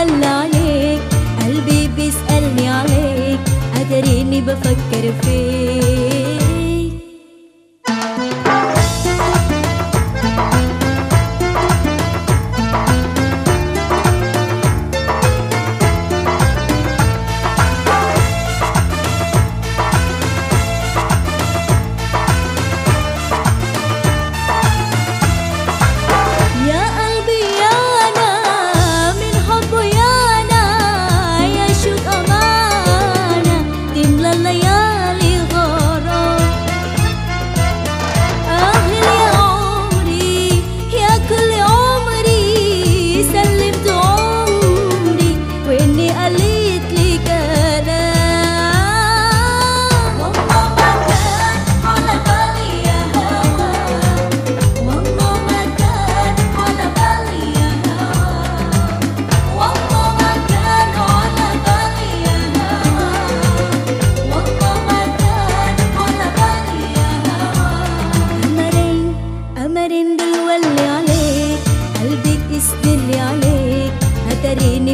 ولا عليك قلبي بيسألني عليك. أدري إني بفكر فيك.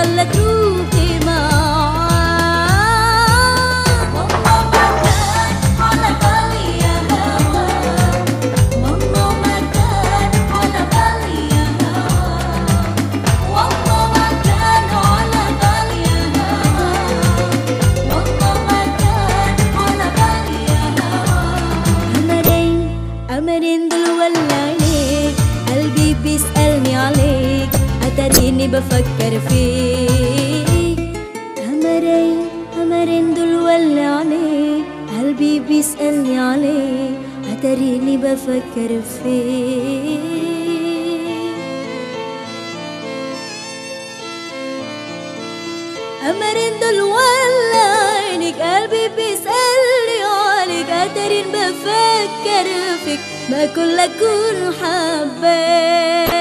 روحي قلبي بيسألني عليك. أتاريني بفكر فيك. قلبي بيسألني عليه هتريني بفكر فيه. أمرين رندل ولا عينك قلبي بيسألني عليك هتريني بفكر فيك. ما كل أكون حبيت